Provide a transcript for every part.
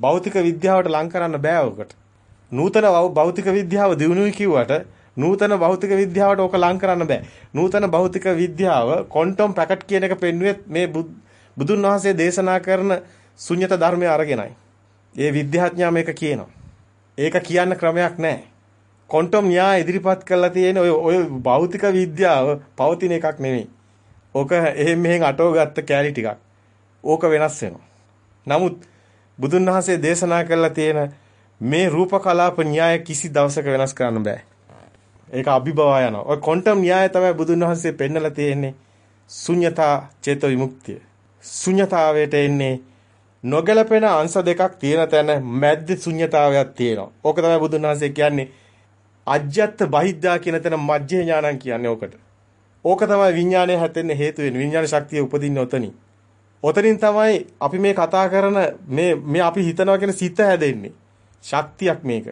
භෞතික විද්‍යාවට ලං කරන්න බෑ ඔකට. නූතන භෞතික විද්‍යාව දිනුනුයි කිව්වට නූතන භෞතික විද්‍යාවට ඕක ලං කරන්න බෑ. නූතන භෞතික විද්‍යාව ක්වොන්ටම් පැකට් කියන එක පෙන්වුවේ මේ බුදුන් වහන්සේ දේශනා කරන ශුන්්‍යත ධර්මය අරගෙනයි. ඒ විද්‍යාඥයා මේක කියනවා. ඒක කියන්න ක්‍රමයක් නැහැ. ක්වොන්ටම් න්‍යාය ඉදිරිපත් කරලා තියෙන ඔය ඔය භෞතික විද්‍යාව පවතින එකක් නෙමෙයි. ඕක එහෙම මෙහෙන් අටව ගත්ත කැලි ටිකක්. ඕක වෙනස් වෙනවා. නමුත් බුදුන් වහන්සේ දේශනා කරලා තියෙන මේ රූප කලාප න්‍යාය කිසි දවසක වෙනස් කරන්න බෑ. ඒක අභිභවා යනවා. ඔය ක්වොන්ටම් න්‍යාය තමයි බුදුන් වහන්සේ පෙන්නලා තියෙන්නේ. ශුන්‍යතා චේත විමුක්තිය. ශුන්‍යතාවයට එන්නේ නොගැලපෙන අංශ දෙකක් තියෙන තැන මැද්ද ශුන්‍යතාවයක් තියෙනවා. ඕක තමයි බුදුන් වහන්සේ කියන්නේ අජ්ජත් බහිද්දා කියන තැන මජ්ජේ ඥානං කියන්නේ ඕකට. ඕක තමයි විඥානය හැතෙන්න හේතු වෙන්නේ. විඥාන ශක්තිය උපදින්නේ ඔතනින්. ඔතනින් තමයි අපි මේ කතා කරන මේ මේ අපි හිතනවා කියන සිත හැදෙන්නේ. ශක්තියක් මේක.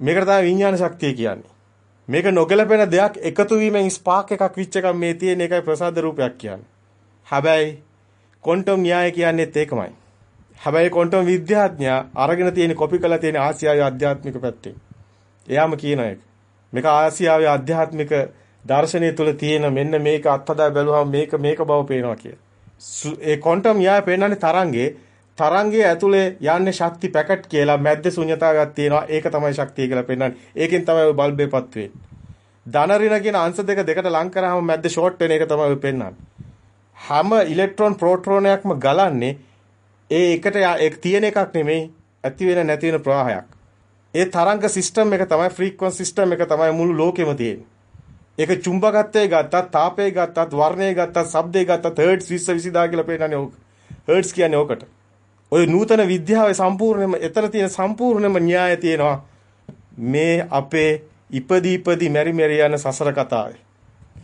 මේකට තමයි විඥාන ශක්තිය කියන්නේ. මේක නොගැලපෙන දෙයක් එකතු වීමෙන් ස්පාක් එකක් විච් එකක් මේ තියෙන එකයි ප්‍රසාද රූපයක් කියන්නේ. හැබැයි ක්වොන්ටම් න්‍යාය කියන්නේත් ඒකමයි. හැබැයි ක්වොන්ටම් විද්‍යාඥයා අරගෙන තියෙන කොපි කරලා තියෙන ආසියාවේ ආධ්‍යාත්මික පැත්තේ. එයාම කියන එක. මේක ආසියාවේ ආධ්‍යාත්මික දර්ශනය තුළ තියෙන මෙන්න මේක අත්හදා බැලුවම මේක මේක බව පේනවා කියලා. ඒ ක්වොන්ටම් න්‍යාය පෙන්නන්නේ තරංගේ තරංගයේ ඇතුලේ යන්නේ ශක්ති පැකට් කියලා මැද්ද ශුන්‍යතාවයක් තියෙනවා. ඒක තමයි ශක්තිය කියලා පෙන්වන්නේ. ඒකෙන් තමයි ඔය බල්බේපත් වෙන්නේ. ධන ඍණ කියන අංශ දෙක දෙකට ලං කරාම මැද්ද ෂෝට් වෙන එක තමයි ඔය පෙන්වන්නේ. හැම ඉලෙක්ට්‍රෝන ප්‍රෝටෝනයක්ම ගලන්නේ ඒ එකට ඒක තියෙන එකක් නෙමෙයි ඇති වෙන නැති වෙන ප්‍රවාහයක්. ඒ තරංග සිස්ටම් එක තමයි ෆ්‍රීකවන්සි සිස්ටම් එක තමයි මුළු ලෝකෙම තියෙන්නේ. ඒක චුම්බකත්වයේ ගත්තත්, තාපයේ ගත්තත්, වර්ණයේ ගත්තත්, ශබ්දයේ ගත්තත් හර්ට්ස් 20 20000 කියලා පේනනේ ඕක. හර්ට්ස් කියන්නේ ඕකට. ওই නූතන විද්‍යාවේ සම්පූර්ණයෙන්ම එතන තියෙන සම්පූර්ණම න්‍යාය තියෙනවා. මේ අපේ ඉපදි ඉපදි මෙරි මෙරි යන සසර කතාවේ.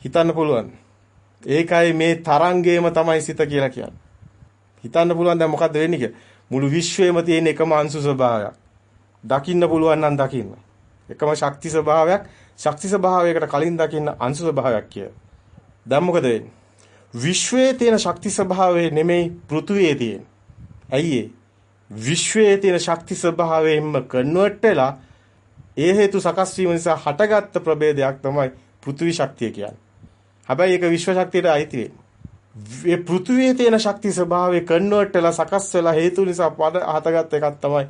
හිතන්න පුළුවන්. ඒකයි මේ තරංගයේම තමයි සිත කියලා කියන්නේ. හිතන්න පුළුවන් දැන් මොකද්ද වෙන්නේ කියලා. මුළු විශ්වයේම තියෙන එකම අංශු ස්වභාවයක්. දකින්න පුළුවන් නම් දකින්න. එකම ශක්ති ස්වභාවයක් ශක්ති ස්වභාවයකට කලින් දකින්න අංශු ස්වභාවයක් කිය. දැන් මොකද වෙන්නේ? විශ්වයේ තියෙන ශක්ති ස්වභාවය නෙමෙයි පෘථුවියේ තියෙන. ඇයි විශ්වයේ තියෙන ශක්ති ස්වභාවයෙන්ම කන්වර්ට් වෙලා ඒ හේතු සකස් වීම නිසා හටගත්ත ප්‍රභේදයක් තමයි පෘථිවි ශක්තිය කියන්නේ. හැබැයි ඒක විශ්ව ශක්තියට අයිති වෙන්නේ. ඒ පෘථිවියේ තියෙන ශක්ති ස්වභාවය කන්වර්ට් වෙලා සකස් වෙලා හේතු නිසා හටගත්ත එකක් තමයි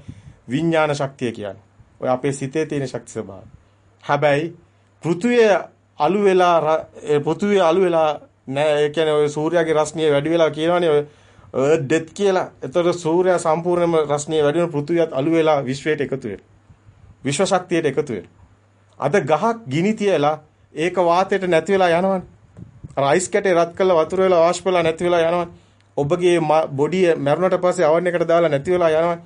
විඥාන ශක්තිය කියන්නේ. ඔය අපේ සිතේ තියෙන ශක්ති ස්වභාවය. හැබැයි පෘථුවිය අලු වෙලා පෘථුවිය අලු වෙලා නෑ ඒ කියන්නේ ඔය සූර්යාගේ රශ්මිය වැඩි වෙලා කියනවනේ ඔය එර්ත් ඩෙත් කියලා. එතකොට සූර්යයා සම්පූර්ණයෙන්ම රශ්මිය වැඩි වෙන පෘථුවියත් අලු වෙලා විශ්වයට එකතු වෙනවා. විශ්ව ශක්තියට එකතු වෙනවා. අද ගහක් ගිනි තියලා ඒක වාතයට නැති වෙලා යනවනේ. අර අයිස් කැටේ රත් කරලා වතුර වෙලා වාෂ්ප වෙලා නැති වෙලා යනවනේ. ඔබගේ බොඩිය මැරුණට පස්සේ අවන් එකට දාලා නැති වෙලා යනවනේ.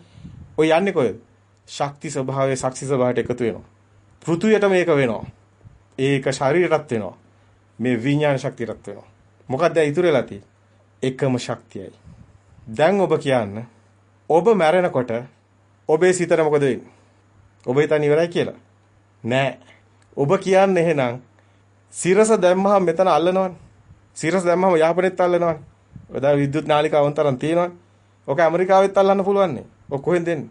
ඔය යන්නේ කොහෙද? ශක්ති ස්වභාවයේ ශක්ති ස්වභාවයට එකතු වෙනවා. පෘථුවියට මේක වෙනවා. ඒක ශරීරයටත් වෙනවා. මේ විඥාන ශක්තියටත් වෙනවා. මොකක්ද දැන් ඉතුරු වෙලා තියෙන්නේ? එකම ශක්තියයි. දැන් ඔබ කියන්න ඔබ මැරෙනකොට ඔබේ සිතට මොකද වෙන්නේ? ඔබ හිතන්නේ ඉවරයි කියලා. නෑ. ඔබ කියන්නේ එහෙනම් සිරස දැම්මහම මෙතන අල්ලනවනේ. සිරස දැම්මහම යාපනයේත් අල්ලනවනේ. ඔය දා විද්‍යුත් නාලිකාවන් තරම් තියෙනවනේ. ඔක ඇමරිකාවෙත් අල්ලන්න පුළුවන් නේ. ඔක කොහෙන්ද දෙන්නේ?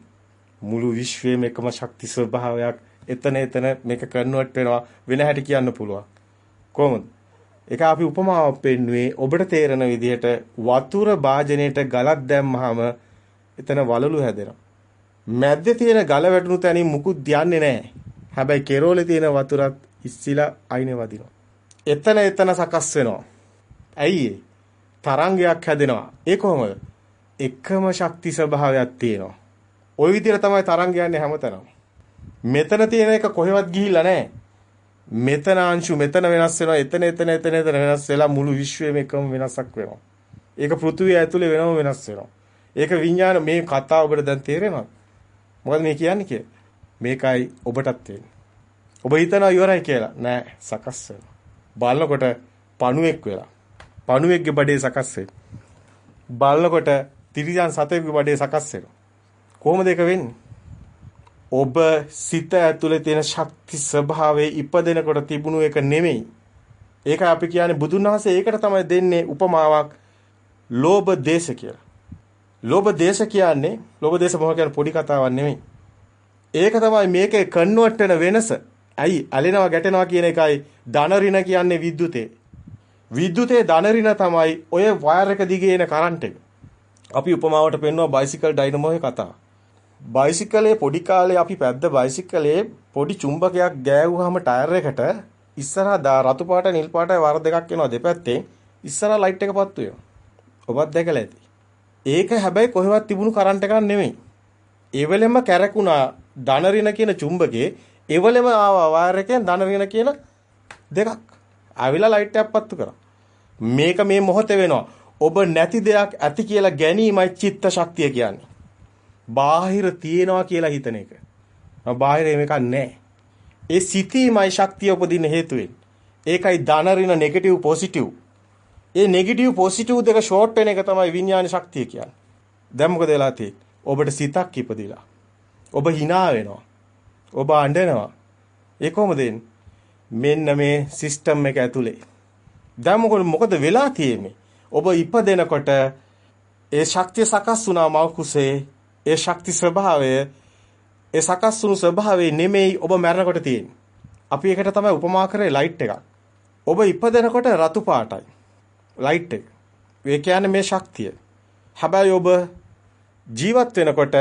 මුළු විශ්වයේම එකම ශක්ති ස්වභාවයක් එතන එතන මේක කන්වර්ට් වෙනවා වෙන හැටි කියන්න පුළුවන්. කොහොමද? ඒක අපි උපමාවක් පෙන්නුවේ ඔබට තේරෙන විදිහට වතුර භාජනයේට ගලක් දැම්මහම එතන වලලු හැදෙනවා. මැද්දේ තියෙන ගල වැටුණු තැනින් මුකුත් යන්නේ නැහැ. හැබැයි කෙරෝලේ තියෙන වතුරත් ඉස්සිලා අයිනේ වදිනවා. එතන එතන සකස් වෙනවා. ඇයි තරංගයක් හැදෙනවා. ඒ කොහොමද? එකම ශක්ති ස්වභාවයක් තියෙනවා. ওই විදිහට තමයි තරංග යන්නේ හැමතැනම. මෙතන තියෙන එක කොහෙවත් ගිහිල්ලා නැහැ. මෙතන අංශු මෙතන වෙනස් වෙනවා. එතන එතන එතන එතන වෙනස් වෙලා මුළු විශ්වයම එකම වෙනසක් වෙනවා. ඒක පෘථුවිය ඇතුලේ වෙනම වෙනස් වෙනවා. ඒක විඥාන මේ කතාව ඔබට දැන් තේරෙනවද? මොකද මේ කියන්නේ කිය? මේකයි ඔබටත් තියෙන්නේ. ඔබ හිතනවා ඉවරයි කියලා. නෑ සකස් වෙනවා. බලනකොට පණුවෙක් වෙලා. පණුවෙක්ගේ බඩේ සකස් වෙනවා. බලනකොට තිරිසන් සතෙකුගේ බඩේ සකස් වෙනවා. කොහොමද ඒක වෙන්නේ? ඔබ සිත ඇතුලේ තියෙන ශක්ති ස්වභාවයේ ඉපදෙනකොට තිබුණු එක නෙමෙයි. ඒක අපි කියන්නේ බුදුන් වහන්සේ ඒකට තමයි දෙන්නේ උපමාවක් ලෝභ දේශ කියලා. ලෝභ දේශ කියන්නේ ලෝභ දේශ මොහ කියන්නේ පොඩි කතාවක් නෙමෙයි. ඒක තමයි මේකේ කන්වර්ට් වෙන වෙනස. ඇයි ඇලෙනවා ගැටෙනවා කියන එකයි ධන ඍණ කියන්නේ විද්‍යුතේ. විද්‍යුතේ ධන ඍණ තමයි ඔය වයර් එක දිගේ එන කරන්ට් එක. අපි උපමාවට පෙන්වනවා බයිසිකල් ඩයිනමෝයේ කතාව. බයිසිකලේ පොඩි කාලේ අපි පැද්ද බයිසිකලේ පොඩි චුම්බකයක් ගෑවුවාම ටයර් එකට ඉස්සරහා රතු පාට නිල් පාටයි වර දෙකක් එනවා දෙපැත්තෙන් ඉස්සරහා ලයිට් එක පත්තු වෙනවා. ඔබත් දැකලා ඇති. ඒක හැබැයි කොහෙවත් තිබුණු කරන්ට් එකක් නෙමෙයි. ඒ වෙලෙම කැරකුණා ධනරින කියන චුම්බකේ ඒ වෙලෙම ආවා වයර් එකෙන් ධනරින කියන දෙකක්. ආවිලා ලයිට් එකක් පත්තු කරා. මේක මේ මොහොතේ වෙනවා. ඔබ නැති දෙයක් ඇති කියලා ගැනීමයි චිත්ත ශක්තිය කියන්නේ. බාහිර තියනවා කියලා හිතන එක. බාහිර මේකක් නැහැ. ඒ සිතීමයි ශක්තිය උපදින හේතු ඒකයි ධන ඍණ නෙගටිව් පොසිටිව්. ඒ නෙගටිව් පොසිටිව් දෙක ෂෝට් වෙන එක තමයි විඥාන ශක්තිය කියන්නේ. දැන් මොකද වෙලා තියෙන්නේ? ඔබට සිතක් ඉපදිලා. ඔබ hina වෙනවා. ඔබ අඬනවා. ඒ කොහොමද මෙන්න මේ සිස්ටම් එක ඇතුලේ. දැන් මොකද මොකද වෙලා තියෙන්නේ? ඔබ ඉපදෙනකොට ඒ ශක්තිය සකස් වුණා මව කුසේ. ඒ ශක්ති ස්වභාවය ඒ සකස් වුණු ස්වභාවය නෙමෙයි ඔබ මැරෙනකොට තියෙන්නේ. අපි ඒකට තමයි උපමා කරේ ලයිට් එකක්. ඔබ ඉපදෙනකොට රතු පාටයි. ලයිට් එක. ඒ කියන්නේ මේ ශක්තිය. හැබැයි ඔබ ජීවත් වෙනකොට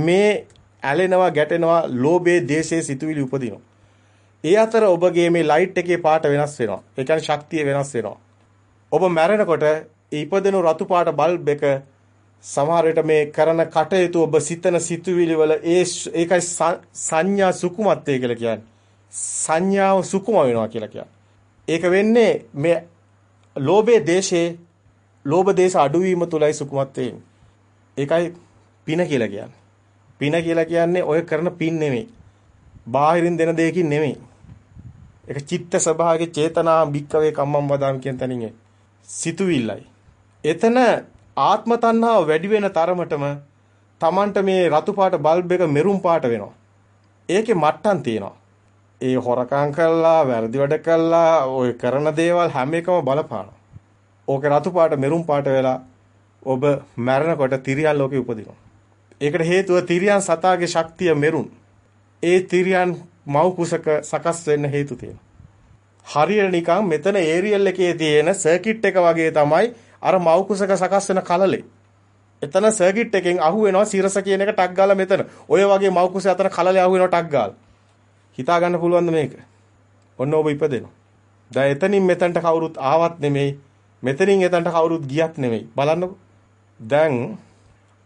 මේ ඇලෙනවා ගැටෙනවා ලෝභයේ දේශයේ සිතුවිලි උපදිනවා. ඒ අතර ඔබගේ මේ ලයිට් එකේ පාට වෙනස් වෙනවා. ඒ කියන්නේ ශක්තිය වෙනස් වෙනවා. ඔබ මැරෙනකොට ඉපදෙන රතු පාට බල්බ් එක සමහර විට මේ කරන කටයුතු ඔබ සිතන සිතුවිලි වල ඒ ඒකයි සංඥා සුකුමත්වය කියලා කියන්නේ. සංඥාව සුකුම වෙනවා කියලා කියන්නේ. ඒක වෙන්නේ මේ ලෝභයේ දේශේ ලෝභ දේශ අඩුවීම තුලයි සුකුමත්වය ඒකයි පින කියලා කියන්නේ. පින කියලා කියන්නේ ඔය කරන පින් නෙමෙයි. බාහිරින් දෙන දෙයකින් නෙමෙයි. ඒක චිත්ත ස්වභාවයේ චේතනා බික්කවේ කම්මම් වදාම් කියන තැනින් සිතුවිල්ලයි. එතන ආත්ම තණ්හාව වැඩි වෙන තරමටම Tamanට මේ රතු පාට බල්බ් එක මෙරුම් පාට වෙනවා. ඒකේ මට්ටම් තියෙනවා. ඒ හොරකම් කළා, වැරදි වැඩ කළා, ඔය කරන දේවල් හැම එකම බලපානවා. ඕකේ රතු පාට මෙරුම් පාට වෙලා ඔබ මැරෙනකොට තිරියන් ලෝකේ උපදිනවා. ඒකට හේතුව තිරියන් සතාගේ ශක්තිය මෙරුන්. ඒ තිරියන් මව් කුසක සකස් වෙන්න හේතු තියෙනවා. හරියට නිකන් මෙතන ඒරියල් එකේ තියෙන සර්කිට් එක වගේ තමයි අර මව් කුසක සකස් වෙන කලලේ. එතන සර්කිට් එකෙන් අහු වෙනවා සිරස කියන එක ටක් ගාලා මෙතන. ඔය වගේ මව් කුස අතර කලලේ අහු වෙනවා ටක් ගාලා. හිතා ගන්න පුළුවන්ද මේක? ඔන්න ඔබ ඉපදෙනවා. දැන් එතනින් මෙතනට කවුරුත් ආවත් නෙමෙයි. මෙතනින් එතනට කවුරුත් ගියත් නෙමෙයි. බලන්නකෝ. දැන්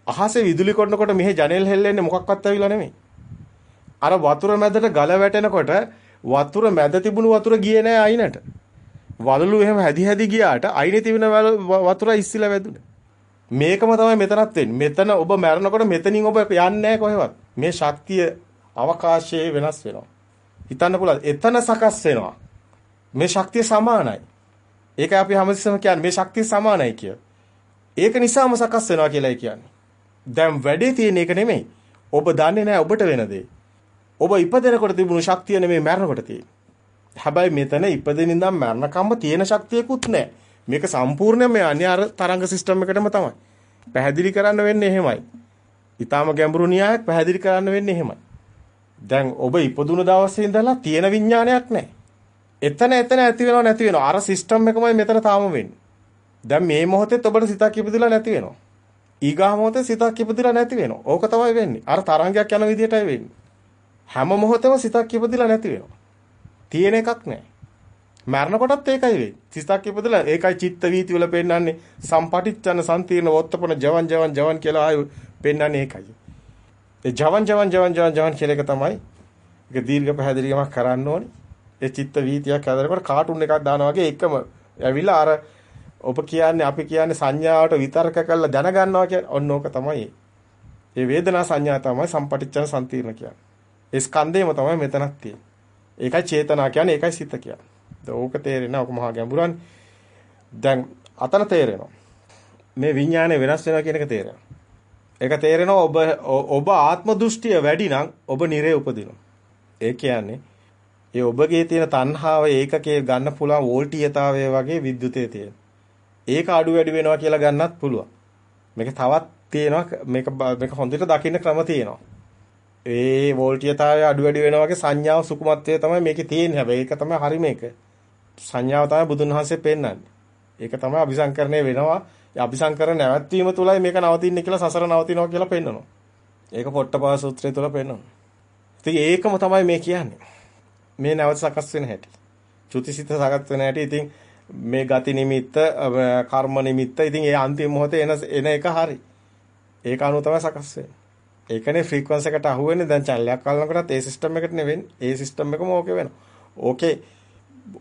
අහසේ විදුලි කොටනකොට මෙහි ජනෙල් හෙල්ලෙන්නේ මොකක්වත් ඇවිල්ලා නෙමෙයි. අර වතුර මැදට ගල වැටෙනකොට වතුර මැද තිබුණු වතුර ගියේ නෑ අයිනට. වලලු එහෙම හැදි හැදි ගියාට අයිනේ තිබෙන වතුර ඉස්සිලා වැදුනේ. මේකම තමයි මෙතනත් වෙන්නේ. මෙතන ඔබ මැරෙනකොට මෙතනින් ඔබ යන්නේ කොහෙවත්. මේ ශක්තිය අවකාශයේ වෙනස් වෙනවා. හිතන්න පුළුවන්. එතන සකස් වෙනවා. මේ ශක්තිය සමානයි. ඒකයි අපි හැමතිස්සම කියන්නේ මේ ශක්තිය සමානයි කිය. ඒක නිසාම සකස් වෙනවා කියලායි කියන්නේ. දැන් වැඩේ තියෙන එක නෙමෙයි. ඔබ දන්නේ නැහැ ඔබට වෙන දේ. ඔබ ඉපදෙනකොට තිබුණු ශක්තිය නෙමෙයි මැරෙනකොට තියෙන්නේ. හැබැයි මෙතන ඉපදෙන ඉඳන් මරණකම්ම තියෙන ශක්තියකුත් නැහැ. මේක සම්පූර්ණයෙන්ම යන්නේ අර තරංග සිස්ටම් එකටම තමයි. පැහැදිලි කරන්න වෙන්නේ එහෙමයි. ඊටාම ගැඹුරු න්‍යායක් පැහැදිලි කරන්න වෙන්නේ එහෙමයි. දැන් ඔබ ඉපදුන දවසේ ඉඳලා තියෙන විඥානයක් නැහැ. එතන එතන ඇති වෙනව නැති වෙනව. අර සිස්ටම් එකමයි මෙතන තාම වෙන්නේ. දැන් මේ මොහොතේත් ඔබට සිතක් ඉපදිලා නැති වෙනවා. ඊගා මොහොතේ සිතක් ඉපදිලා නැති වෙනවා. ඕක තමයි වෙන්නේ. අර තරංගයක් යන විදිහටයි වෙන්නේ. හැම මොහොතෙම සිතක් ඉපදිලා නැති වෙනවා. තියෙන එකක් නැහැ. මරණකොටත් ඒකයි වෙන්නේ. සිතක් ඉපදලා ඒකයි චිත්ත වීති වල පෙන්වන්නේ සම්පටිච්ඡන සම්තිර්ණ වොත්තපන ජවන් ජවන් ජවන් කියලා ආයෙ පෙන්වන්නේ ඒකයි. ඒ ජවන් ජවන් ජවන් ජවන් ජවන් කියන එක තමයි ඒක දීර්ඝ පැහැදිලිකමක් කරන්න ඕනේ. ඒ චිත්ත වීතියක් හදනකොට කාටුන් එකක් දානවා වගේ එකම ඇවිල්ලා අර ඔබ කියන්නේ අපි කියන්නේ සංඥාවට විතර්ක කරලා දැනගන්නවා කියන්නේ ඔන්න ඕක තමයි. ඒ වේදනා සංඥා තමයි සම්පටිච්ඡන සම්තිර්ණ කියන්නේ. ඒ ස්කන්ධේම තමයි මෙතනක් තියෙන්නේ. ඒකයි චේතනා කියන්නේ ඒකයි සිත කියන්නේ. ඕක තේරෙනවා. ඕක මහා ගැඹුරන්. දැන් අතන තේරෙනවා. මේ විඥානය වෙනස් වෙනවා කියන එක තේරෙනවා. ඒක තේරෙනවා ඔබ ඔබ ආත්ම දෘෂ්ටිය වැඩි නම් ඔබ නිරේ උපදිනවා. ඒ කියන්නේ ඒ ඔබගේ තියෙන තණ්හාව ඒකකේ ගන්න පුළුවන් වෝල්ටීයතාවය වගේ විද්‍යුතයේ තියෙන. ඒක අඩු වැඩි වෙනවා කියලා ගන්නත් පුළුවන්. මේක තවත් තියෙනවා මේක මේක හොඳට දකින්න ක්‍රම තියෙනවා. ඒ වෝල්ටීයතාවය අඩු වැඩි වෙනවා වගේ සංඥාව සුකුමත්වය තමයි මේකේ තියෙන්නේ. හැබැයි ඒක තමයි හරි මේක. සංඥාව තමයි බුදුන් වහන්සේ පෙන්වන්නේ. ඒක තමයි අபிසංකරණය වෙනවා. ඒ අபிසංකරණ නැවැත්වීම තුලයි මේක නවතින්නේ කියලා සසර නවතිනවා කියලා පෙන්වනවා. ඒක පොට්ටපාද සූත්‍රය තුල පෙන්වනවා. ඉතින් ඒකම තමයි මේ කියන්නේ. මේ නැවත සකස් වෙන හැටි. චුතිසිත සකස් වෙන හැටි. ඉතින් මේ ගති නිමිත්ත, කර්ම නිමිත්ත. ඉතින් ඒ අන්තිම මොහොතේ එන එන එක හරි. ඒක අනුව තමයි සකස් වෙන්නේ. ඒකනේ ෆ්‍රීකවන්සි එකට අහු වෙන්නේ දැන් චැනලයක් අල්ලනකොටත් ඒ සිස්ටම් එකට නෙවෙන්නේ. ඒ සිස්ටම් එකම ඕකේ වෙනවා. ඕකේ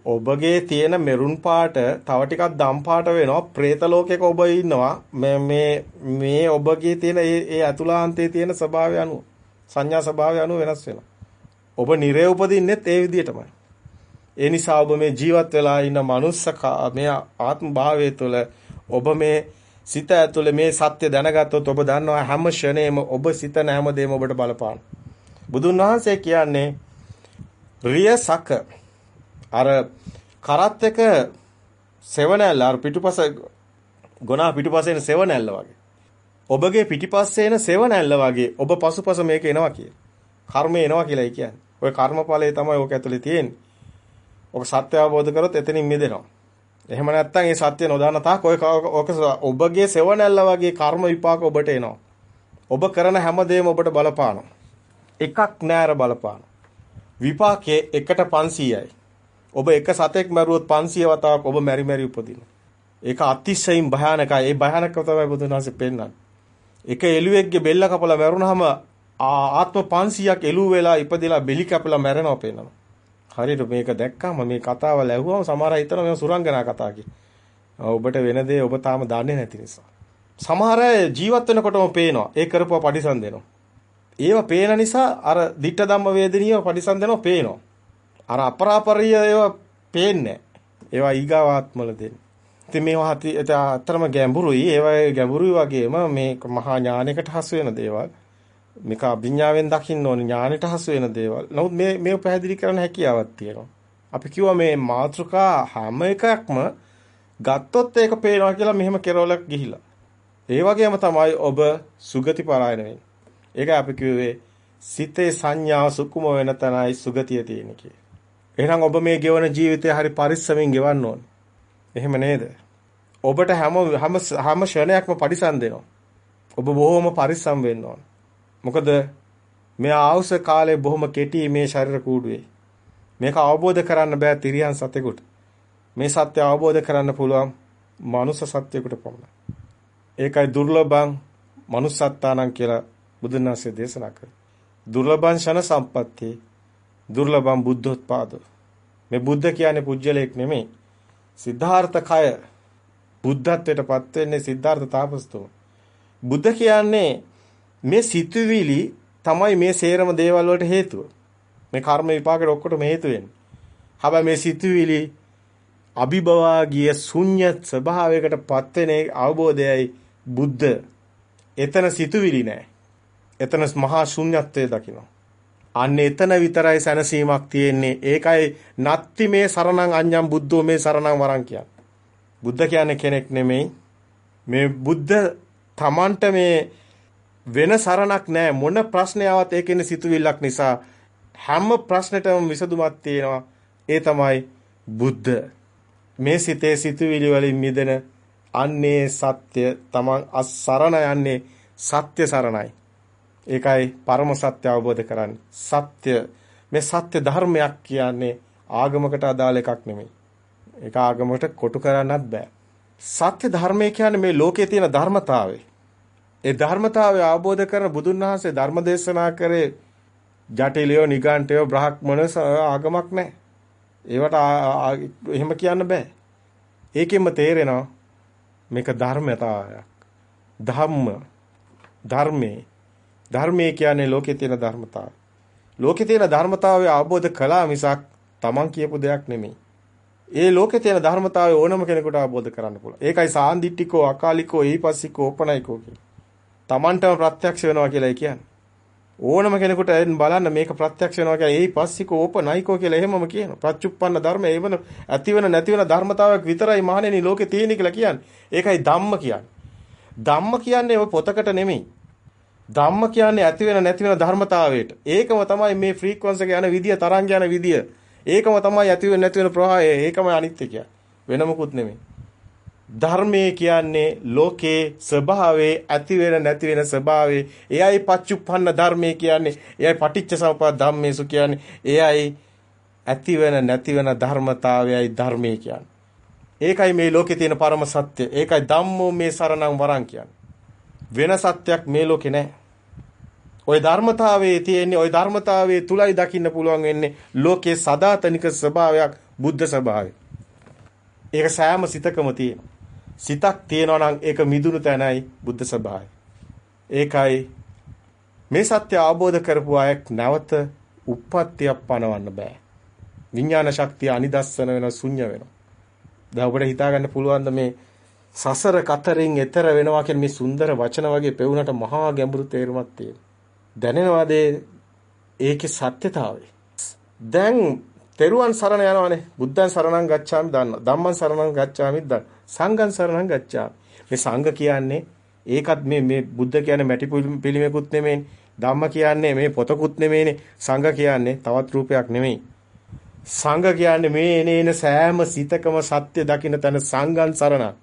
ඔබගේ තියෙන මෙරුන් පාට තව ටිකක් දම් පාට වෙනවා. പ്രേත ලෝකයක ඔබ ඉන්නවා. මේ මේ මේ ඔබගේ තියෙන ඒ ඒ අතුලාන්තයේ තියෙන ස්වභාවය අනුව සංඥා ස්වභාවය අනුව වෙනස් වෙනවා. ඔබ නිරේ උපදින්නෙත් ඒ විදිහටමයි. ඒ නිසා ඔබ මේ ජීවත් වෙලා ඉන්න මනුස්ස මේ ආත්ම භාවය තුළ ඔබ මේ සිත ඇතුලේ මේ සත්‍ය දැනගත්තොත් ඔබ දන්නවා හැම ෂණේම ඔබ සිතන හැමදේම ඔබට බලපාන. බුදුන් වහන්සේ කියන්නේ රිය සක අර කරත් එක සෙවණැල්ල අර පිටුපස ගොනා පිටුපසේන සෙවණැල්ල වගේ. ඔබගේ පිටිපස්සේ එන සෙවණැල්ල වගේ ඔබ පසුපස මේක එනවා කිය. කර්මය එනවා කියලායි කියන්නේ. ওই කර්මඵලය තමයි ඕක ඇතුලේ තියෙන්නේ. ඔක සත්‍ය අවබෝධ කරොත් එතනින් මිදෙනවා. එහෙම නැත්නම් ඒ සත්‍ය නොදන්න තාක් ඔය ඔක ඔබගේ සෙවණැල්ල වගේ කර්ම විපාක ඔබට එනවා. ඔබ කරන හැම දෙයක්ම ඔබට බලපානවා. එකක් නෑර බලපානවා. විපාකයේ එකට 500යි. ඔබ එක සතෙක් මැරුවොත් 500 වතාවක් ඔබ මෙරි මෙරි උපදිනවා. ඒක අතිශයින් භයානකයි. ඒ භයානකව තමයි බුදුන් වහන්සේ පෙන්වන්නේ. එක එළුවෙක්ගේ බෙල්ල කපලා මැරුණාම ආත්ම 500ක් එළුව වෙලා ඉපදිලා බෙලි කපලා මැරෙනවා පේනවා. හරියට මේක දැක්කම මේ කතාව ලැබුවම සමහර අය හිතනවා මේ සුරංගනා කතා ඔබට වෙන දේ ඔබ තාම දන්නේ නැති නිසා. සමහර අය ජීවත් වෙනකොටම පේනවා. ඒ කරපුවා පරිසම් දෙනවා. ඒව පේන නිසා අර ditta ධම්ම වේදනීය පරිසම් දෙනවා පේනවා. අර අපරාපරිය ඒවා පේන්නේ ඒවා ඊගාවාත්මල දෙන්නේ. ඉතින් මේවා අතරම ගැඹුරුයි. ඒවා ගැඹුරුයි වගේම මේ මහා ඥානයකට හසු වෙන දේවල්. මේක අභිඥාවෙන් දකින්න ඕනේ ඥානෙට හසු වෙන දේවල්. නමුත් මේ මේ පැහැදිලි කරන්න හැකියාවක් තියෙනවා. අපි කිව්වා මේ මාත්‍රිකා හැම එකක්ම ගත්තොත් ඒක පේනවා කියලා මෙහෙම කෙරවලක් ගිහිලා. ඒ වගේම තමයි ඔබ සුගති පරායන වෙන්නේ. ඒකයි අපි කිව්වේ සිතේ සංඥාව සුකුම වෙන තැනයි සුගතිය තියෙන්නේ කියලා. එහෙනම් ඔබ මේ ගෙවන ජීවිතය හරි පරිස්සමින් ගෙවන්න ඕනේ. එහෙම නේද? ඔබට හැම හැම හැම ක්ෂණයක්ම පරිසම් දෙනවා. ඔබ බොහොම පරිස්සම් වෙන්න ඕනේ. මොකද මේ ආවුස කාලේ බොහොම කෙටි මේ ශරීර කූඩුවේ. මේක අවබෝධ කරන්න බෑ තිරියන් සතෙකුට. මේ සත්‍ය අවබෝධ කරන්න පුළුවන් මනුස්ස සත්‍යයකට පමණයි. ඒකයි දුර්ලභං මනුස්සත්තානම් කියලා බුදුන් වහන්සේ දේශනා කරේ. දුර්ලභං ෂණ සම්පatti දුර්ලභං බුද්ධෝත්පාද. මේ බුද්ධ කියන්නේ පුජ්‍යලයක් නෙමෙයි. සිද්ධාර්ථ කය බුද්ධත්වයට පත් වෙන්නේ සිද්ධාර්ථ තාපස්තුම. බුද්ධ කියන්නේ මේ සිතුවිලි තමයි මේ සේරම දේවල් වලට හේතුව. මේ කර්ම විපාකෙට ඔක්කොටම හේතු වෙන්නේ. හැබැයි මේ සිතුවිලි අභිභවා ගිය ශුන්‍ය ස්වභාවයකට පත් වෙන අවබෝධයයි බුද්ධ. එතන සිතුවිලි නෑ. එතන මහා ශුන්‍යත්වයේ දකිනවා. අන්න එතන විතරයි සැනසීමක් තියෙන්නේ. ඒකයි නත්ති මේ සරණං අඤ්ඤං බුද්ධෝ මේ සරණං වරං කියන්නේ. බුද්ධ කියන්නේ කෙනෙක් නෙමෙයි. මේ බුද්ධ තමන්ට මේ වෙන සරණක් නැහැ මොන ප්‍රශ්නයවත් ඒකෙන සිතුවිල්ලක් නිසා හැම ප්‍රශ්නෙටම විසඳුමක් තියෙනවා. ඒ තමයි බුද්ධ. මේ සිතේ සිතුවිලි වලින් මිදෙන අන්නේ සත්‍ය තමන් අසරණ යන්නේ සත්‍ය සරණයි. ඒකයි පරම සත්‍ය අවබෝධ කරන්නේ. සත්‍ය. මේ සත්‍ය ධර්මයක් කියන්නේ ආගමකට අදාළ එකක් නෙමෙයි. ඒක ආගමකට කොටු කරන්නත් බෑ. සත්‍ය ධර්මය කියන්නේ මේ ලෝකයේ තියෙන ධර්මතාවය. ඒ ධර්මතාවය අවබෝධ කරන බුදුන් වහන්සේ ධර්ම දේශනා කරේ ජටිලයෝ නිගණ්ඨයෝ බ්‍රහ්මණ ආගමක් නැහැ. ඒවට එහෙම කියන්න බෑ. ඒකෙන්ම තේරෙනවා මේක ධර්මතාවයක්. ධම්ම ධර්මයේ ධර්මයේ කියන්නේ ලෝකේ තියෙන ධර්මතාවය. ලෝකේ තියෙන ධර්මතාවය අවබෝධ කළා මිසක් Taman කියපු දෙයක් නෙමෙයි. ඒ ලෝකේ තියෙන ධර්මතාවය ඕනම කෙනෙකුට අවබෝධ කරන්න පුළුවන්. ඒකයි සාන්දිටිකෝ අකාලිකෝ ඊපස්සිකෝ ඕපනයිකෝ කියන්නේ. Tamanටම ප්‍රත්‍යක්ෂ වෙනවා කියලායි කියන්නේ. ඕනම කෙනෙකුට බලන්න මේක ප්‍රත්‍යක්ෂ වෙනවා කියලා එයි පස්සිකෝ ඕපනයිකෝ කියලා එහෙමම කියනවා. ප්‍රත්‍යුප්පන්න ධර්ම ඒවන ඇතිවන නැතිවන ධර්මතාවයක් විතරයි මහණෙනි ලෝකේ තියෙන කියලා කියන්නේ. ඒකයි ධම්ම කියන්නේ. ධම්ම කියන්නේ ඔය පොතකට නෙමෙයි. ධම්ම කියන්නේ ඇති වෙන නැති වෙන ධර්මතාවයට. ඒකම තමයි මේ ෆ්‍රීකවන්ස් එක යන විදිය, තරංග යන විදිය. ඒකම තමයි ඇති වෙන නැති වෙන ප්‍රවාහය. ඒකම අනිත්‍ය කියන්නේ. වෙන මොකුත් නෙමෙයි. ධර්මයේ කියන්නේ ලෝකේ ස්වභාවයේ ඇති වෙන නැති වෙන ස්වභාවයේ එයයි පච්චුප්පන්න ධර්මයේ කියන්නේ එයයි පටිච්ච සමුප්පාද ධම්මේසු කියන්නේ එයයි ඇති වෙන නැති වෙන ධර්මතාවයයි ධර්මයේ කියන්නේ ඒකයි මේ ලෝකේ තියෙන පරම සත්‍ය ඒකයි ධම්මෝ මේ සරණං වරං කියන්නේ වෙන සත්‍යක් මේ ලෝකේ නැහැ ওই ධර්මතාවයේ තියෙන්නේ ওই ධර්මතාවයේ තුලයි දකින්න පුළුවන් වෙන්නේ ලෝකේ සදාතනික ස්වභාවයක් බුද්ධ ස්වභාවය. ඒක සෑම සිතකම තියෙනවා. සිතක් තියෙනවා නම් ඒක මිදුණු තැනයි බුද්ධ ස්වභාවය. ඒකයි මේ සත්‍ය අවබෝධ කරපු අය නැවත උප්පත්තියක් පනවන්න බෑ. විඥාන ශක්තිය අනිදස්සන වෙන ශුන්‍ය වෙනවා. දැන් ඔබට හිතා ගන්න පුළුවන් මේ සසර කතරින් එතර වෙනවා කියන මේ සුන්දර වචන වගේ පෙවුනට මහා ගැඹුරු තේරුමක් තියෙනවා. දැනෙනවාද ඒකේ සත්‍යතාවය? දැන් තෙරුවන් සරණ යනවානේ. බුද්ධං සරණං ගච්ඡාමි දන්නවා. ධම්මං සරණං ගච්ඡාමි දන්නවා. සංඝං සරණං ගච්ඡාමි. මේ සංඝ කියන්නේ ඒකත් මේ මේ බුද්ධ කියන්නේ මැටි පිළිමයකුත් නෙමෙයිනේ. ධම්ම කියන්නේ මේ පොතකුත් නෙමෙයිනේ. සංඝ කියන්නේ තවත් රූපයක් නෙමෙයි. සංඝ කියන්නේ මේ එනේන සෑම සිතකම සත්‍ය දකින්න තන සංඝං සරණ.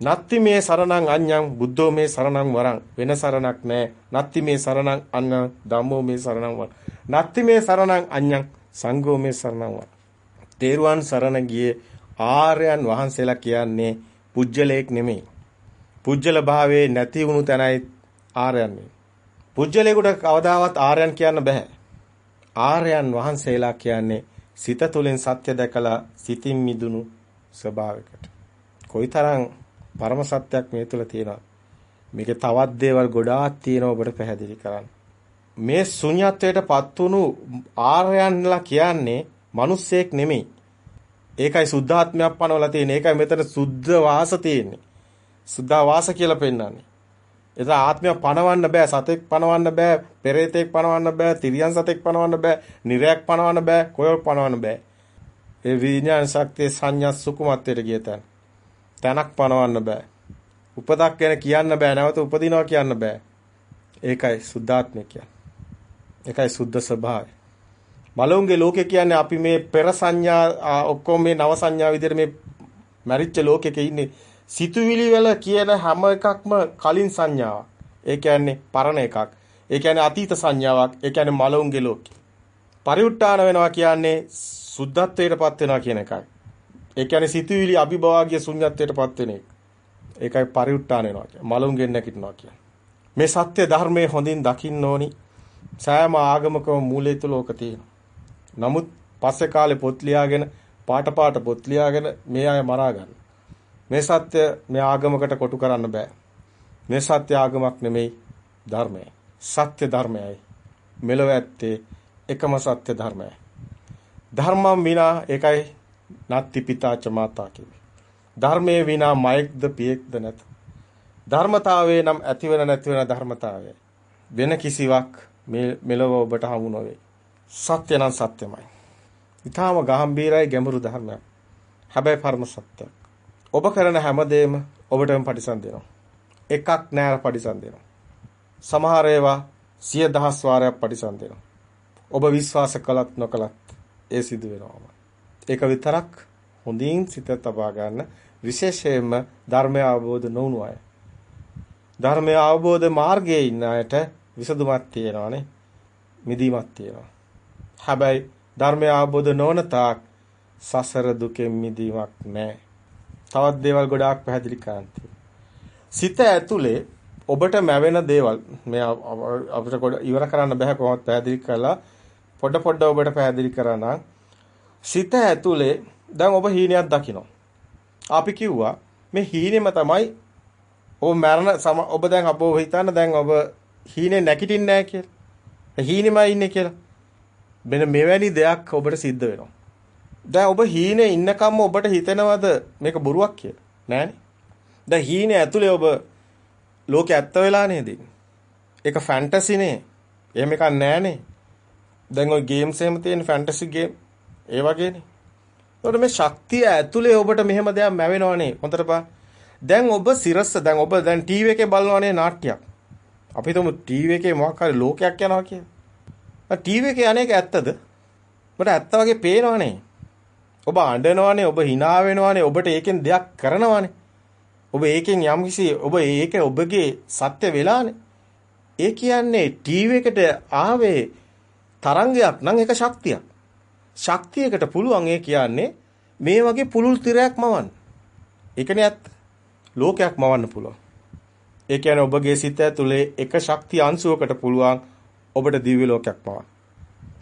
නත්ති මේ සරණං අඤ්ඤං බුද්ධෝ මේ සරණං වරං වෙන සරණක් නැහැ. නත්ති මේ සරණං අන්න ධම්මෝ මේ සරණං වරං. නත්ති මේ සරණං අඤ්ඤං සංඝෝ මේ සරණං වරං. තේරුවන් සරණ ගියේ ආර්යයන් වහන්සේලා කියන්නේ පුජ්‍යලයක් නෙමෙයි. පුජ්‍යල භාවයේ නැති වුණු තැනයි ආර්යයන් වෙන්නේ. පුජ්‍යලයකට කවදාවත් ආර්යයන් කියන්න බෑ. ආර්යයන් වහන්සේලා කියන්නේ සිත තුළින් සත්‍ය දැකලා සිතින් මිදුණු ස්වභාවයකට. කොයිතරම් පරම සත්‍යයක් මේ තුළ තියෙනවා. මේකේ තවත් දේවල් ගොඩාක් තියෙනවා ඔබට පැහැදිලි කරන්න. මේ ශුන්‍යත්වයටපත් වුණු ආර්යයන්ලා කියන්නේ මිනිස්සෙක් නෙමෙයි. ඒකයි සුද්ධාත්මයක් පනවලා තියෙන්නේ. ඒකයි මෙතන සුද්ධ වාස තියෙන්නේ. සුද්ධා වාස කියලා පෙන්වන්නේ. ඒක ආත්මය පනවන්න බෑ, සතෙක් පනවන්න බෑ, පෙරේතෙක් පනවන්න බෑ, තිරියන් සතෙක් පනවන්න බෑ, නිරයක් පනවන්න බෑ, කොයල් පනවන්න බෑ. ඒ විඥාන ශක්තිය සංඥා සුකුමත්වයට ගිය තැන. තැනක් පනවන්න බෑ. උපතක් ගැන කියන්න බෑ. නැවත උපදිනවා කියන්න බෑ. ඒකයි සුද්ධාත්මය කියන්නේ. ඒකයි සුද්ධ ස්වභාවය. මලවුන්ගේ ලෝකය කියන්නේ අපි මේ පෙර සංඥා ඔක්කොම මේ නව සංඥා විදිහට මේ මැරිච්ච ලෝකෙක ඉන්නේ. සිතුවිලි වල කියන හැම එකක්ම කලින් සංඥාවක්. ඒ කියන්නේ පරණ එකක්. ඒ කියන්නේ අතීත සංඥාවක්. ඒ කියන්නේ මලවුන්ගේ ලෝකේ. පරිඋත්තාන වෙනවා කියන්නේ සුද්ධත්වයටපත් වෙනවා කියන එකයි. ඒ කියන්නේ සිතුවිලි අභිභවාගිය ශුන්‍යත්වයටපත් වෙන එක. ඒකයි පරිඋත්තාන වෙනවා කියන්නේ. මලවුන්ගෙන් නැකිටනවා කියන්නේ. මේ සත්‍ය ධර්මයේ හොඳින් දකින්න ඕනි. සෑම ආගමකම මූලයේ තුල ඕක තියෙනවා. නමුත් පස්සේ කාලේ පොත් ලියාගෙන පාට පාට පොත් ලියාගෙන මේ අය මරා ගන්න. මේ සත්‍ය මේ ආගමකට කොටු කරන්න බෑ. මේ සත්‍ය ආගමක් නෙමෙයි ධර්මය. සත්‍ය ධර්මයයි. මෙලොව ඇත්තේ එකම සත්‍ය ධර්මයයි. ධර්මම් විනා ඒකයි නත්ති පිතාච මාතා කිව්වේ. ධර්මයේ විනා මයෙක්ද පියෙක්ද නැත. ධර්මතාවයේ නම් ඇතිවෙන නැතිවෙන ධර්මතාවය. වෙන කිසිවක් මේ මෙලොව ඔබට හමු නොවේ. සත්‍ය නම් සත්‍යමයි. ඊටාම ගැඹීරයි ගැඹුරු ධර්මයක්. හැබැයි පරම සත්‍යයක්. ඔබ කරන හැමදේම ඔබටම පරිසම් දෙනවා. එකක් නෑර පරිසම් දෙනවා. සමහර ඒවා සිය දහස් වාරයක් පරිසම් දෙනවා. ඔබ විශ්වාස කළත් නොකළත් ඒ සිදු වෙනවම. ඒක විතරක් හොඳින් සිත තබා ගන්න විශේෂයෙන්ම ධර්මය අවබෝධ නොවුණු අය. ධර්මය අවබෝධ මාර්ගයේ ඉන්න අයට විසඳුමක් තියෙනවානේ. මිදීමක් තියෙනවා. හැබැයි ධර්මය අවබෝධ නොවන තාක් සසර දුකෙන් මිදීමක් නැහැ. තවත් දේවල් ගොඩාක් පැහැදිලි කරන්න සිත ඇතුලේ ඔබට මැවෙන දේවල් මේ අපිට ඉවර කරන්න බෑ කොහොමද පැහැදිලි කරලා පොඩ පොඩ ඔබට පැහැදිලි කරනවා සිත ඇතුලේ දැන් ඔබ හීනයක් දකිනවා. අපි කිව්වා මේ හීනෙම තමයි ඔබ මරණ ඔබ දැන් අපෝ හිතන්න දැන් ඔබ හීනේ නැගිටින්නේ නැහැ කියලා. හීනෙමයි ඉන්නේ කියලා. මෙන්න මෙවැනි දෙයක් ඔබට සිද්ධ වෙනවා. දැන් ඔබ හීනේ ඉන්නකම්ම ඔබට හිතෙනවද මේක බොරුවක් කියලා? නෑනේ. දැන් හීනේ ඇතුලේ ඔබ ලෝකේ ඇත්ත වෙලා නේද ඒක ෆැන්ටසිනේ. එහෙම එකක් නෑනේ. දැන් ওই ගේම්ස් එහෙම තියෙන ෆැන්ටසි ගේම් ඒ වගේනේ. ඒකට මේ ශක්තිය ඇතුලේ ඔබට මෙහෙම දෙයක් මැවෙනවනේ. හොඳට බලන්න. දැන් ඔබ සිරස්ස දැන් ඔබ දැන් ටීවී එකේ බලනවානේ නාට්‍යයක්. අපි තුමු ටීවී එකේ මොකක් හරි ලෝකයක් යනවා කියලා. ටීවී එකේ අනේක ඇත්තද? මට ඇත්ත වගේ පේනවනේ. ඔබ අඬනවනේ, ඔබ hina වෙනවනේ, ඔබට ඒකෙන් දෙයක් කරනවනේ. ඔබ ඒකෙන් යම්කිසි ඔබ ඒක ඔබගේ සත්‍ය වෙලානේ. ඒ කියන්නේ ටීවී එකට ආවේ තරංගයක් නම් ඒක ශක්තියක්. ශක්තියකට පුළුවන් ඒ කියන්නේ මේ වගේ පුළුල් තිරයක් මවන්න. ඒකනේ ඇත්ත. ලෝකයක් මවන්න පුළුවන්. ඒ කියන්නේ ඔබගේ සිත ඇතුලේ එක ශක්තිය අංශුවකට පුළුවන් ඔබට දිව්‍ය ලෝකයක් මවන්න.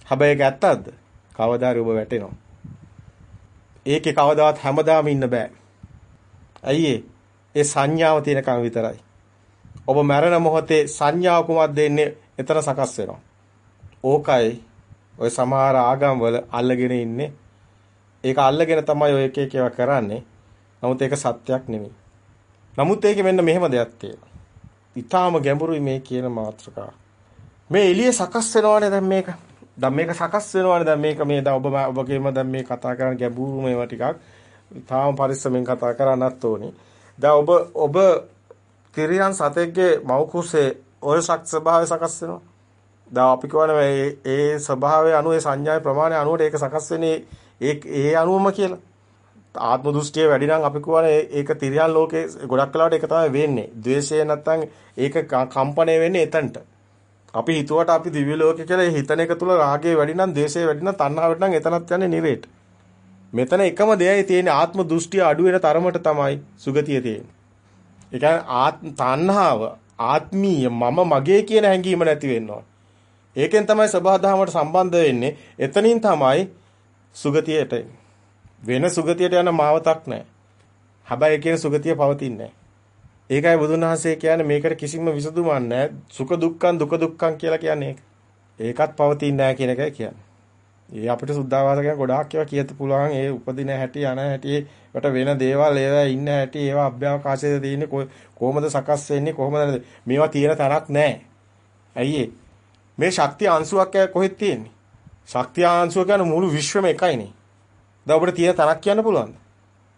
හැබැයි ඒක ඇත්තක්ද? කවදාරි ඔබ වැටෙනවා. ඒකේ කවදාවත් හැමදාම ඉන්න බෑ. ඇයි ඒ සංඥාව තියෙනකන් විතරයි. ඔබ මරණ මොහොතේ සංඥාව කුමක්ද දෙන්නේ? එතන සකස් වෙනවා. ඕකයි ඔය සමහර ආගම් වල අල්ලගෙන ඉන්නේ. ඒක අල්ලගෙන තමයි ඔය එක එක ඒවා කරන්නේ. නමුත් ඒක සත්‍යක් නෙමෙයි. නමුත් ඒකේ මෙන්න මෙහෙම දෙයක් තියෙනවා. ඊටාම ගැඹුරුයි මේ කියන මාත්‍රකාව. මේ එළිය සකස් වෙනවනේ දැන් මේක. දැන් මේක සකස් වෙනවනේ දැන් මේක මේ දැන් ඔබ ඔබගේම දැන් මේ කතා කරන ගැඹුරු මේවා ටිකක් තාම පරිස්සමෙන් කතා කරන්නත් ඕනි. දැන් ඔබ ඔබ තිරියන් සතෙක්ගේ මෞකුසේ ඔය ශක්ති ස්වභාවය සකස් වෙනවා. දැන් අපි කියවනේ මේ ඒ ස්වභාවය අනුව ඒ සංඥාවේ ප්‍රමාණය අනුවට ඒක සකස් වෙන්නේ ඒ ඒ අනුවම කියලා. ආත්ම දෘෂ්ටිය වැඩි නම් අපි කියවනේ ඒක තිරියන් ලෝකේ ගොඩක් වෙලාවට ඒක තමයි වෙන්නේ. ද්වේෂය නැත්තම් ඒක කම්පණය වෙන්නේ එතනට. අපි හිතුවට අපි දිව්‍ය ලෝකේ කියලා හිතන එක තුල රාගය වැඩි නම් ද්වේෂය වැඩි නම් තණ්හාවට නම් එතනත් යන්නේ නිරේට. මෙතන එකම දෙයයි තියෙන්නේ ආත්ම දෘෂ්ටිය අඩු වෙන තරමට තමයි සුගතිය තියෙන්නේ. ඒ කියන්නේ ආත්ම තණ්හාව ආත්මීය මම මගේ කියන හැඟීම නැති වෙනවා. ඒකෙන් තමයි සබහාදහමට සම්බන්ධ වෙන්නේ. එතනින් තමයි සුගතියට වෙන සුගතියට යන මාවතක් නැහැ. හැබැයි කියන සුගතිය පවතින්නේ ඒකයි බුදුන් වහන්සේ කියන්නේ මේකට කිසිම විසඳුමක් නැහැ. සුඛ දුක්ඛං දුක දුක්ඛං කියලා කියන්නේ ඒකත් පවතින්නේ නැහැ කියන එකයි කියන්නේ. ඒ අපිට සුද්ධාවාසකයන් ගොඩාක් ඒවා කියත පුළුවන් ඒ උපදින හැටි යන හැටි වට වෙන දේවල් ඒවා ඉන්න හැටි ඒවා අභ්‍යවකාශයේ තියෙන්නේ කොහොමද සකස් වෙන්නේ කොහොමද මේවා තියෙන තරක් නැහැ. ඇයි මේ ශක්තිය අංශුවක් කොහෙද තියෙන්නේ? ශක්තිය අංශුව කියන්නේ මුළු විශ්වෙම එකයිනේ. දැන් ඔබට තියෙන තනක් කියන්න පුළුවන්ද?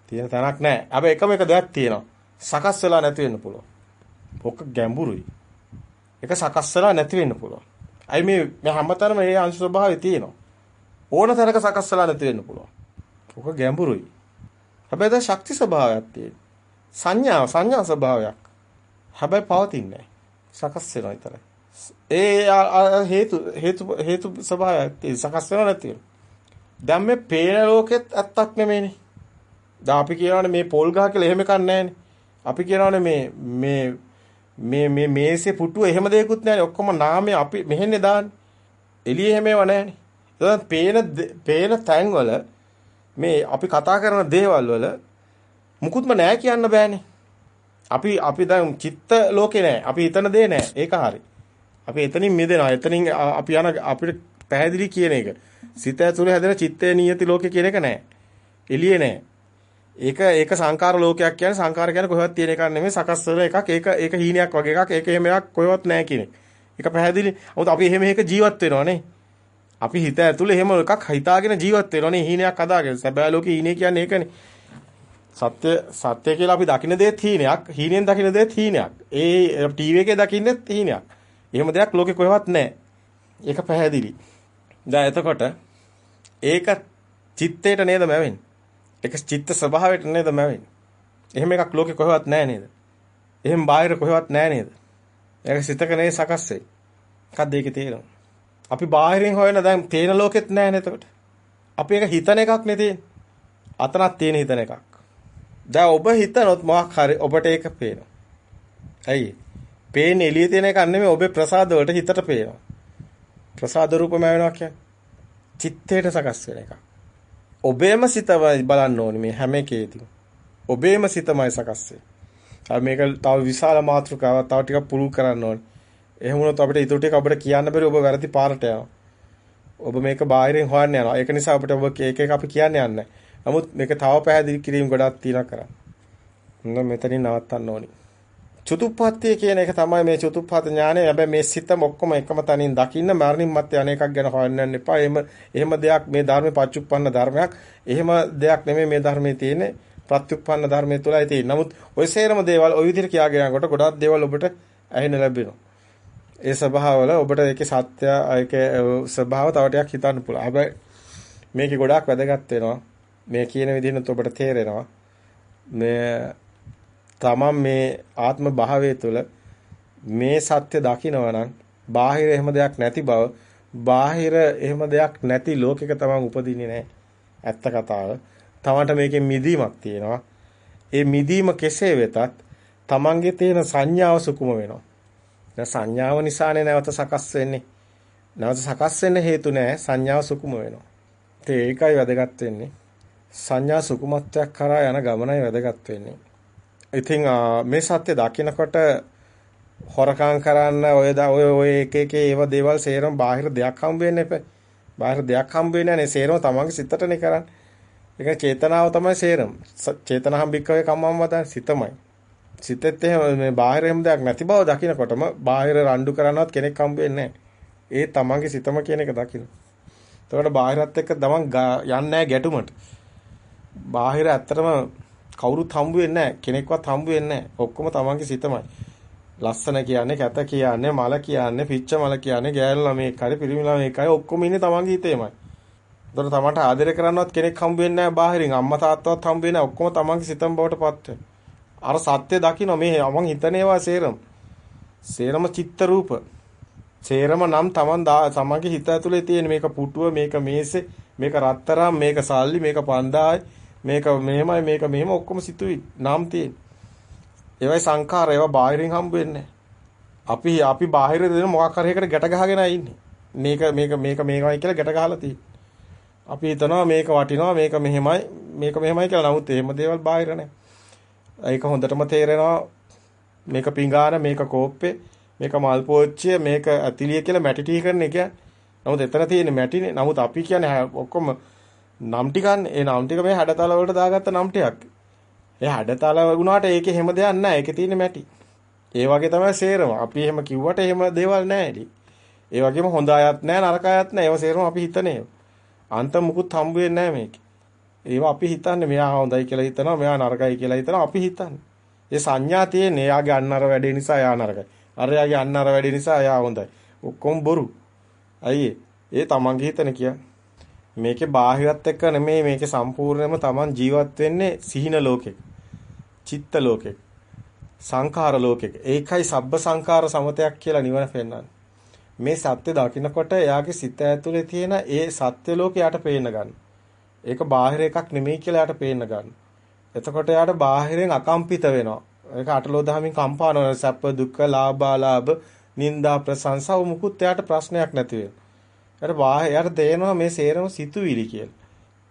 තියෙන තනක් නැහැ. හැබැයි එකම එක දෙයක් තියෙනවා. සකස් වෙලා නැති වෙන්න පුළුවන්. ඔක ගැඹුරුයි. ඒක සකස් වෙලා නැති වෙන්න පුළුවන්. අයි මේ මේ හැමතැනම මේ අංශ ස්වභාවය තියෙනවා. ඕන තැනක සකස් වෙලා නැති වෙන්න පුළුවන්. ඔක ගැඹුරුයි. හැබැයි දැන් ශක්ති ස්වභාවයක් තියෙනවා. සංඥා සංඥා ස්වභාවයක්. හැබැයි පවතින්නේ නැහැ. සකස් වෙනවා විතරයි. ඒ හේතු හේතු හේතු ස්වභාවයක් සකස් වෙනව නැති වෙනවා. දැන් මේ පේන ලෝකෙත් ඇත්තක් නෙමෙයිනේ. දැන් අපි කියනවානේ මේ පොල් ගහ කියලා එහෙම එකක් නැහැනේ. අපි කියනවානේ මේ මේ මේ මේ මේසේ පුටුව එහෙම දෙයක්වත් නැහැනේ. ඔක්කොම නාමය අපි මෙහෙන්නේ දාන්නේ. එළියේ එහෙම ඒවා නැහැනේ. දැන් පේන පේන තැන්වල මේ අපි කතා කරන දේවල් වල මුකුත්ම නැහැ කියන්න බෑනේ. අපි අපි දැන් චිත්ත ලෝකේ නැහැ. අපි හිතන දේ නැහැ. ඒක හරි. අපි එතනින් මිදෙනවා. එතනින් අපි යන අපිට පැහැදිලි කියන එක. සිත ඇතුලේ හැදෙන චිත්තේ නියති ලෝකේ කියන එක නෑ. එළියේ නෑ. ඒක ඒක සංකාර ලෝකයක් කියන්නේ සංකාර කියන්නේ කොහෙවත් තියෙන එකක් නෙමෙයි සකස් වෙන එකක්. ඒක ඒක හීනයක් වගේ එකක්. ඒක එහෙම එකක් කොහෙවත් නෑ කියන එක. ඒක පැහැදිලි. මොකද අපි එහෙම එක ජීවත් වෙනවනේ. අපි හිත ඇතුලේ එහෙම එකක් හිතාගෙන ජීවත් වෙනවනේ හීනයක් හදාගෙන. සැබෑ ලෝකේ හීනේ කියන්නේ ඒකනේ. සත්‍ය සත්‍ය කියලා අපි දකින්න දෙයක් හීනයක්. හීනෙන් දකින්න දෙයක් හීනයක්. ඒ ටීවී එකේ දකින්නෙත් හීනයක්. එහෙම දෙයක් ලෝකේ කොහෙවත් නැහැ. ඒක පැහැදිලි. දැන් එතකොට ඒක චිත්තේට නේද මැවෙන්නේ? ඒක චිත්ත ස්වභාවයට නේද මැවෙන්නේ? එහෙම එකක් ලෝකේ කොහෙවත් නැහැ නේද? එහෙම බාහිර කොහෙවත් නැහැ නේද? ඒක සිතක නේ සකස් වෙයි. මොකක්ද ඒකේ තේරුම? අපි බාහිරින් හොයන දැන් තේන ලෝකෙත් නැහැ නේද එතකොට? අපි ඒක හිතන එකක් නේ තියෙන්නේ. අතනක් තියෙන හිතන එකක්. දැන් ඔබ හිතනොත් මොකක් හරි ඔබට ඒක පේනවා. ඇයි? පේන්නේ එළියේ තියෙන එකක් නෙමෙයි ඔබේ ප්‍රසාද වලට හිතට පේනවා. ප්‍රසාද රූපම වෙනවා කියන්නේ චිත්තයට සකස් වෙන එකක්. ඔබේම සිතමයි බලන්න ඕනේ මේ හැම එකේදී. ඔබේම සිතමයි සකස් වෙන්නේ. මේක තව විශාල මාතෘකාවක් තව ටිකක් පුළුල් කරන්න ඕනේ. එහෙම වුණොත් අපිට ඊටු ටික අපිට කියන්න බැරි ඔබ වැරදි පාරට යනවා. ඔබ මේක බාහිරින් හොයන්න යනවා. ඒක නිසා අපිට ඔබ එක එක අපි කියන්න යන්නේ. නමුත් මේක තව පැහැදිලි කිරීම ගොඩක් තියෙනවා කරන්න. මම මෙතනින් නවත්තන්න ඕනේ. චතුප්පත්තිය කියන එක තමයි මේ චතුප්පත් ඥානය. හැබැයි මේ සිතම ඔක්කොම එකම තනින් දකින්න මරණින් මත්තේ අනේකක් ගැන හොයන්න එපා. එහෙම එහෙම දෙයක් මේ ධර්මේ පච්චුප්පන්න ධර්මයක්. එහෙම දෙයක් නෙමෙයි මේ ධර්මයේ තියෙන්නේ. ප්‍රත්‍යුප්පන්න ධර්මයේ තුලයි තියෙන්නේ. නමුත් ඔය සේරම දේවල් ඔය විදිහට කියාගෙන යනකොට ගොඩාක් දේවල් ඔබට ඇහෙන්න ලැබෙනවා. ඒ ස්වභාවවල ඔබට ඒකේ සත්‍ය ඒකේ ස්වභාව තව ටිකක් හිතන්න පුළුවන්. හැබැයි මේකේ ගොඩාක් වැදගත් වෙනවා. මේ කියන විදිහනත් ඔබට තේරෙනවා. මේ තමන් මේ ආත්ම භාවයේ තුල මේ සත්‍ය දකිනවා නම් බාහිර එහෙම දෙයක් නැති බව බාහිර එහෙම දෙයක් නැති ලෝකයක තමන් උපදින්නේ නැහැ. ඇත්ත කතාව. තමන්ට මේකෙන් මිදීමක් තියෙනවා. ඒ මිදීම කෙසේ වෙතත් තමන්ගේ තියෙන සංඥාව සුකුම වෙනවා. දැන් සංඥාව නිසානේ නැවත සකස් වෙන්නේ. නැවත සකස් වෙන්න හේතු නැහැ සංඥාව සුකුම වෙනවා. ඒකයි වැදගත් වෙන්නේ. සංඥා සුකුමත්වයක් කරා යන ගමනයි වැදගත් වෙන්නේ. ඉතින් මේ සත්‍ය දකිනකොට හොරකම් කරන්න ඔය ඔය ඔය එක එක ඒව දේවල් සේරම බාහිර දෙයක් හම්බ වෙන්නේ නැහැ. බාහිර දෙයක් හම්බ වෙන්නේ නැහැ. සේරම තමන්ගේ සිතටනේ කරන්නේ. ඒක චේතනාව තමයි සේරම. චේතනාහම් බික්කවේ කම්මම් වදන් සිතමයි. සිතෙත් එහෙම මේ බාහිර එහෙම දෙයක් නැති බව දකිනකොටම බාහිර රණ්ඩු කරනවත් කෙනෙක් හම්බ වෙන්නේ ඒ තමන්ගේ සිතම කියන එක දකින්න. එතකොට බාහිරත් එක්ක තමන් යන්නේ ගැටුමට. බාහිර ඇත්තටම කවුරුත් හම්බ වෙන්නේ නැහැ. කෙනෙක්වත් හම්බ වෙන්නේ නැහැ. ඔක්කොම තමන්ගේ සිතමයි. ලස්සන කියන්නේ, කැත කියන්නේ, මල කියන්නේ, පිච්ච මල කියන්නේ, ගෑනු ළමෙක් හරි පිරිමි ළමෙක් හරි ඔක්කොම ඉන්නේ තමන්ගේ හිතේමයි. එතකොට තමන්ට ආදරය කරන්නවත් කෙනෙක් හම්බ වෙන්නේ නැහැ බාහිරින්. අම්මා තාත්තවත් හම්බ වෙන්නේ නැහැ. ඔක්කොම තමන්ගේ සිතම බවට පත් අර සත්‍ය දකින්න මේ මං හිතන ඒවා සේරම. සේරම චිත්ත රූප. සේරම නම් තමන් තමන්ගේ හිත ඇතුලේ තියෙන මේක පුටුව, මේක මේසේ, මේක රත්තරම්, මේක සල්ලි, මේක පන්දායි, මේක මෙහෙමයි, මේක මෙහෙම ඔක්කොම සිතුයි නම් තියෙන. ඒවයි සංඛාර ඒවා බාහිරින් හම්බ වෙන්නේ අපි අපි බාහිර දෙන මොකක් හරි එකට ගැට ගහගෙන ඉන්නේ. මේක මේක මේක මේකයි කියලා ගැට ගහලා තියෙන්නේ. අපි හිතනවා මේක වටිනවා මේක මෙහෙමයි මේක මෙහෙමයි කියලා. නමුත් එහෙම දේවල් බාහිර නැහැ. ඒක හොඳටම තේරෙනවා මේක පිඟාන මේක කෝප්පේ මේක මල් පෝච්චිය මේක ඇතිලිය කියලා මැටි ටී කරන එක. නමුත් එතන තියෙන මැටිනේ. නමුත් අපි කියන්නේ ඔක්කොම නම් ටිකන්නේ. ඒ නම් ටික මේ හැඩතල වලට දාගත්ත නම් ටිකක්. ඒ හැඩතල වුණාට ඒකේ හැම දෙයක් නැහැ. ඒකේ තියෙන මැටි. ඒ වගේ තමයි සේරම. අපි එහෙම කිව්වට එහෙම දේවල් නැහැ ඒ වගේම හොඳ අයත් නැහැ නරක අයත් නැහැ. ඒව සේරම අපි හිතනේ. අන්ත මුකුත් හම්බ වෙන්නේ නැහැ මේකේ. ඒවා අපි හිතන්නේ මෙයා හොඳයි කියලා හිතනවා මෙයා නරකයි කියලා හිතනවා අපි හිතන්නේ. ඒ සංඥා තියෙන්නේ එයාගේ අන්නර වැඩේ නිසා එයා නරකයි. අරයාගේ අන්නර වැඩේ නිසා එයා හොඳයි. ඔක්කොම බොරු. අයියේ ඒ තමන්ගේ හිතන කිය. මේකේ බාහිරත් එක්ක නෙමෙයි මේකේ සම්පූර්ණයෙන්ම තමන් ජීවත් වෙන්නේ සිහින ලෝකෙක. චිත්ත ලෝකෙක. සංඛාර ලෝකෙක. ඒකයි සබ්බ සංඛාර සමතයක් කියලා නිවන පෙන්වන්නේ. මේ සත්‍ය දකින්නකොට එයාගේ සිත ඇතුලේ තියෙන ඒ සත්‍ය ලෝකයට පේන්න ගන්න. ඒක බාහිර එකක් නෙමෙයි කියලා යාට පේන්න ගන්න. එතකොට යාට බාහිරෙන් අකම්පිත වෙනවා. ඒක අටලෝ දහමින් කම්පා නොවන සැප දුක්ඛ ලාභාලාභ නිന്ദා ප්‍රශංසා මුකුත් යාට ප්‍රශ්නයක් නැති වෙනවා. යට වාහයට තේනවා මේ සේරම සිතුවිලි කියලා.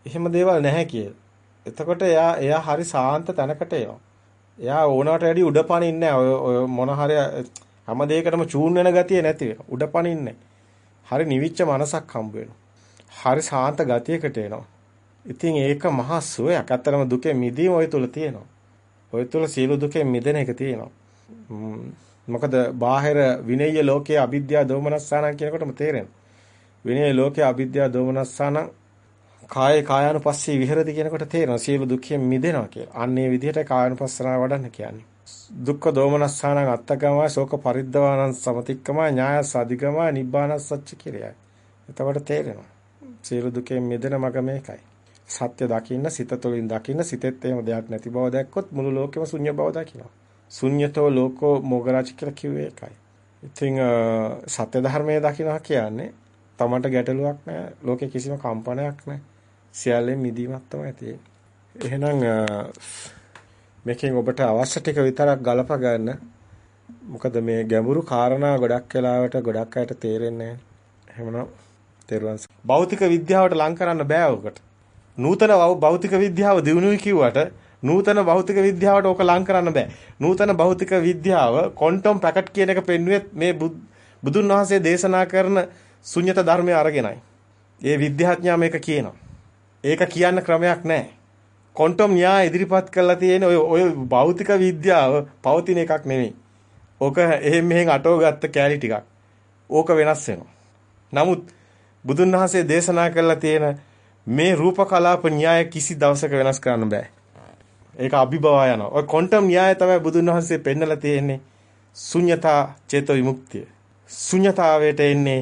එහෙම දේවල් නැහැ කියලා. එතකොට එයා එයා හරි සාන්ත තැනකට එනවා. එයා ඕනවට වැඩි උඩපණින්නේ නැහැ. ඔය මොන හරි හැම දෙයකටම චූන් වෙන ගතිය නැති වෙනවා. උඩපණින්නේ හරි නිවිච්ච මනසක් හම්බ හරි සාන්ත ගතියකට එනවා. ඉතින් ඒක මහා සුවයක්. ඇත්තටම දුකේ මිදීම ඔය තුල තියෙනවා. ඔය තුල සියලු දුකෙන් මිදෙන එක තියෙනවා. මොකද බාහිර විනය්‍ය ලෝකයේ අවිද්‍යාව දෝමනස්සානං කියනකොටම තේරෙනවා. විනය ලෝකයේ අවිද්‍යාව දෝමනස්සාන කායේ කායानुපස්සී විහෙරති කියනකොට තේරෙනවා සියලු දුක්ඛයෙන් මිදෙනවා කියලා. අන්නේ විදිහට කායानुපස්සනාව වඩන්න කියන්නේ. දුක්ඛ දෝමනස්සාන අත්තගම ශෝක පරිද්දවානං සමතික්කම ඥායස් අධිගම නිබ්බානස් සච්ච කියලයි. එතකොට තේරෙනවා. සියලු දුකෙන් මිදෙන මඟ මේකයි. සත්‍ය දකින්න සිත තුළින් දකින්න සිතෙත් එහෙම දෙයක් නැති බව දැක්කොත් මුළු ලෝකෙම ශුන්‍ය බව දකිනවා. ශුන්‍යතෝ ලෝකෝ මොගරාච කියලා කිව්වේ ඒකයි. ඉතින් සත්‍ය ධර්මයේ දකිනවා කියන්නේ තමන්ට ගැටලුවක් නැහැ. ලෝකේ කිසිම කම්පනයක් නැහැ. සියල්ලෙන් මිදීමක් තමයි තියෙන්නේ. එහෙනම් මේකෙන් ඔබට අවශ්‍ය ටික විතරක් ගලප ගන්න. මොකද මේ ගැඹුරු කාරණා ගොඩක් වෙලාවට ගොඩක් අයට තේරෙන්නේ නැහැ. එහෙමනම් තේරුවන් භෞතික විද්‍යාවට ලං කරන්න බෑ ඔකට. නූතන භෞතික විද්‍යාව දිනුනුයි කිව්වට නූතන භෞතික විද්‍යාවට ඕක ලං කරන්න බෑ. නූතන භෞතික විද්‍යාව ක්වොන්ටම් පැකට් කියන එක පෙන්වුවේ මේ බුදුන් වහන්සේ දේශනා කරන ශුන්්‍යත ධර්මය අරගෙනයි. ඒ විද්‍යාඥයා මේක කියනවා. ඒක කියන්න ක්‍රමයක් නැහැ. ක්වොන්ටම් න්‍යාය ඉදිරිපත් කරලා තියෙන ඔය ඔය භෞතික විද්‍යාව පවතින එකක් නෙමෙයි. ඕක එහෙම මෙහෙන් අටවගත්ත කැලි ටිකක්. ඕක වෙනස් වෙනවා. නමුත් බුදුන් වහන්සේ දේශනා කරලා තියෙන මේ රූප කලාප න්‍යාය කිසි දවසක වෙනස් කරන්න බෑ. ඒක අභිභවා යනවා. ඔය ක්වොන්ටම් න්‍යාය තමයි බුදුන් වහන්සේ පෙන්නලා තියෙන්නේ. ශුන්‍යතා චේතෝ විමුක්තිය. ශුන්‍යතාවයට එන්නේ